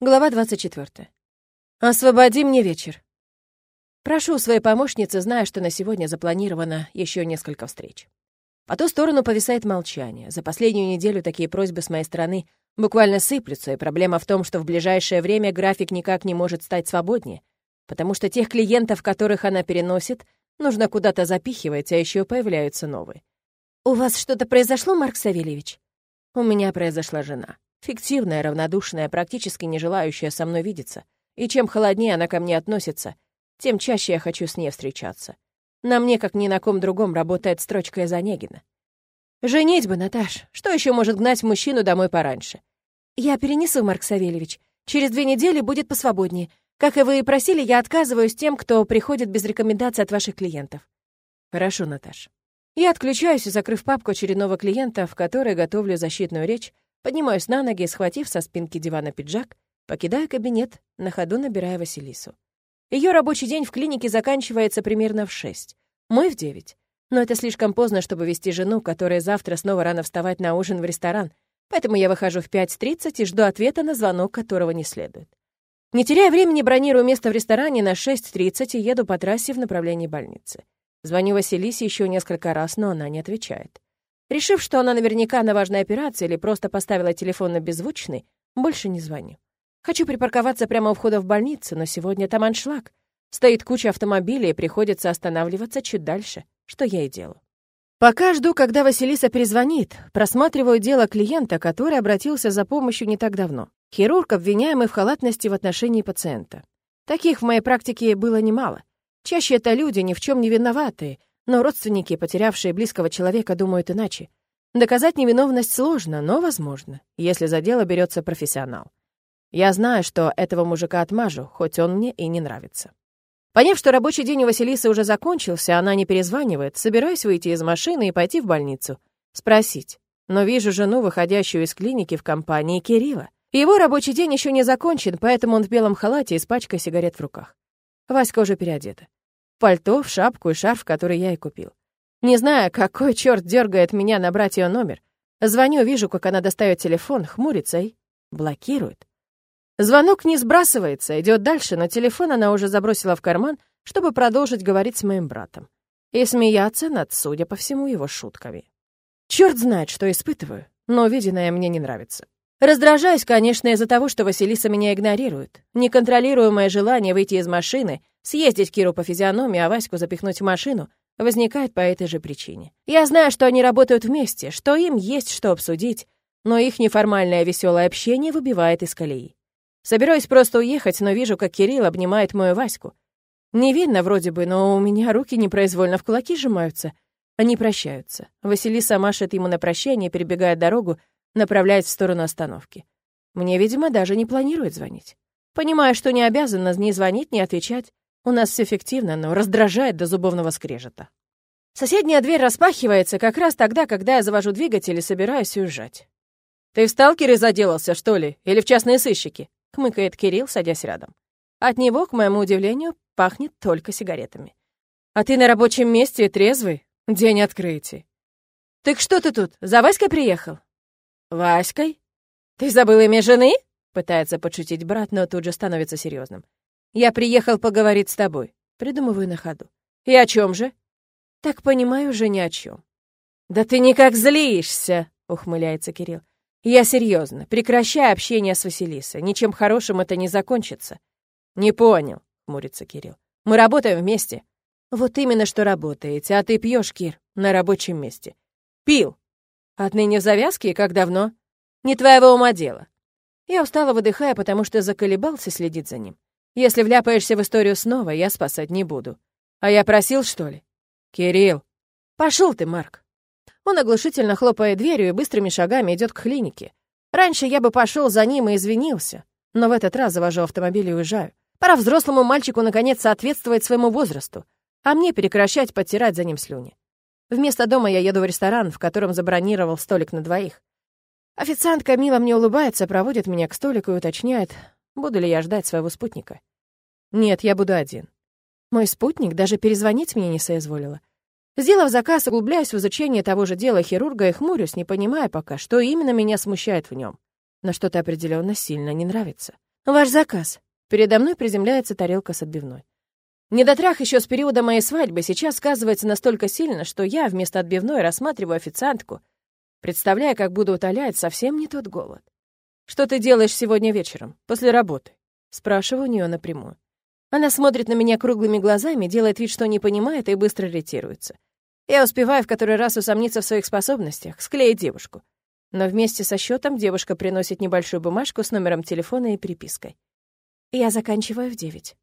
Глава 24. «Освободи мне вечер». Прошу своей помощницы, зная, что на сегодня запланировано еще несколько встреч. По ту сторону повисает молчание. За последнюю неделю такие просьбы с моей стороны буквально сыплются, и проблема в том, что в ближайшее время график никак не может стать свободнее, потому что тех клиентов, которых она переносит, нужно куда-то запихивать, а еще появляются новые. «У вас что-то произошло, Марк Савельевич?» «У меня произошла жена. Фиктивная, равнодушная, практически не желающая со мной видеться. И чем холоднее она ко мне относится, тем чаще я хочу с ней встречаться. На мне, как ни на ком другом, работает строчка из Онегина. «Женить бы, Наташ. Что еще может гнать мужчину домой пораньше?» «Я перенесу, Марк Савельевич. Через две недели будет посвободнее. Как и вы и просили, я отказываюсь тем, кто приходит без рекомендаций от ваших клиентов». «Хорошо, Наташ». Я отключаюсь, закрыв папку очередного клиента, в которой готовлю защитную речь, Поднимаюсь на ноги, схватив со спинки дивана пиджак, покидаю кабинет, на ходу набирая Василису. Ее рабочий день в клинике заканчивается примерно в шесть, мой в девять. Но это слишком поздно, чтобы вести жену, которая завтра снова рано вставать на ужин в ресторан, поэтому я выхожу в 5.30 и жду ответа на звонок, которого не следует. Не теряя времени, бронирую место в ресторане на 6.30 и еду по трассе в направлении больницы. Звоню Василисе еще несколько раз, но она не отвечает. Решив, что она наверняка на важной операции или просто поставила телефон на беззвучный, больше не звоню. Хочу припарковаться прямо у входа в больницу, но сегодня там аншлаг. Стоит куча автомобилей, и приходится останавливаться чуть дальше, что я и делаю. Пока жду, когда Василиса перезвонит, просматриваю дело клиента, который обратился за помощью не так давно. Хирург, обвиняемый в халатности в отношении пациента. Таких в моей практике было немало. Чаще это люди, ни в чем не виноватые, но родственники, потерявшие близкого человека, думают иначе. Доказать невиновность сложно, но возможно, если за дело берется профессионал. Я знаю, что этого мужика отмажу, хоть он мне и не нравится. Поняв, что рабочий день у Василисы уже закончился, она не перезванивает, собираюсь выйти из машины и пойти в больницу. Спросить. Но вижу жену, выходящую из клиники в компании Кирилла. Его рабочий день еще не закончен, поэтому он в белом халате и с пачкой сигарет в руках. Васька уже переодета пальто, в шапку и шарф, который я и купил. Не знаю, какой черт дергает меня набрать ее номер. Звоню, вижу, как она достает телефон, хмурится и блокирует. Звонок не сбрасывается, идет дальше, но телефон она уже забросила в карман, чтобы продолжить говорить с моим братом. И смеяться над, судя по всему, его шутками. Черт знает, что испытываю, но виденное мне не нравится. Раздражаюсь, конечно, из-за того, что Василиса меня игнорирует. Неконтролируемое желание выйти из машины, съездить Киру по физиономии, а Ваську запихнуть в машину, возникает по этой же причине. Я знаю, что они работают вместе, что им есть что обсудить, но их неформальное веселое общение выбивает из колеи. Собираюсь просто уехать, но вижу, как Кирилл обнимает мою Ваську. Не видно вроде бы, но у меня руки непроизвольно в кулаки сжимаются. Они прощаются. Василиса машет ему на прощание, перебегает дорогу, направляясь в сторону остановки. Мне, видимо, даже не планирует звонить. Понимаю, что не обязана ни звонить, ни отвечать. У нас все эффективно, но раздражает до зубовного скрежета. Соседняя дверь распахивается как раз тогда, когда я завожу двигатель и собираюсь уезжать. «Ты в сталкере заделался, что ли? Или в частные сыщики?» — хмыкает Кирилл, садясь рядом. От него, к моему удивлению, пахнет только сигаретами. «А ты на рабочем месте трезвый? День открытий». «Так что ты тут, за Васькой приехал?» «Васькой? Ты забыл имя жены?» Пытается подшутить брат, но тут же становится серьезным. «Я приехал поговорить с тобой». Придумываю на ходу. «И о чем же?» «Так понимаю, уже ни о чем». «Да ты никак злишься!» — ухмыляется Кирилл. «Я серьезно. Прекращай общение с Василисой. Ничем хорошим это не закончится». «Не понял», — хмурится Кирилл. «Мы работаем вместе». «Вот именно что работаете, а ты пьешь, Кир, на рабочем месте». «Пил», Отныне в завязке как давно? Не твоего ума дело. Я устало выдыхая, потому что заколебался следить за ним. Если вляпаешься в историю снова, я спасать не буду. А я просил, что ли? Кирилл. Пошел ты, Марк. Он оглушительно хлопает дверью и быстрыми шагами идет к клинике. Раньше я бы пошел за ним и извинился, но в этот раз завожу автомобиль и уезжаю. Пора взрослому мальчику наконец соответствовать своему возрасту, а мне прекращать подтирать за ним слюни. Вместо дома я еду в ресторан, в котором забронировал столик на двоих. Официантка мило мне улыбается, проводит меня к столику и уточняет, буду ли я ждать своего спутника. Нет, я буду один. Мой спутник даже перезвонить мне не соизволила. Сделав заказ, углубляюсь в изучение того же дела хирурга и хмурюсь, не понимая пока, что именно меня смущает в нем. Но что-то определенно сильно не нравится. «Ваш заказ». Передо мной приземляется тарелка с отбивной. Недотрах еще с периода моей свадьбы сейчас сказывается настолько сильно, что я вместо отбивной рассматриваю официантку, представляя, как буду утолять совсем не тот голод. «Что ты делаешь сегодня вечером, после работы?» Спрашиваю у нее напрямую. Она смотрит на меня круглыми глазами, делает вид, что не понимает и быстро ретируется. Я успеваю в который раз усомниться в своих способностях, склеить девушку. Но вместе со счетом девушка приносит небольшую бумажку с номером телефона и перепиской. Я заканчиваю в девять.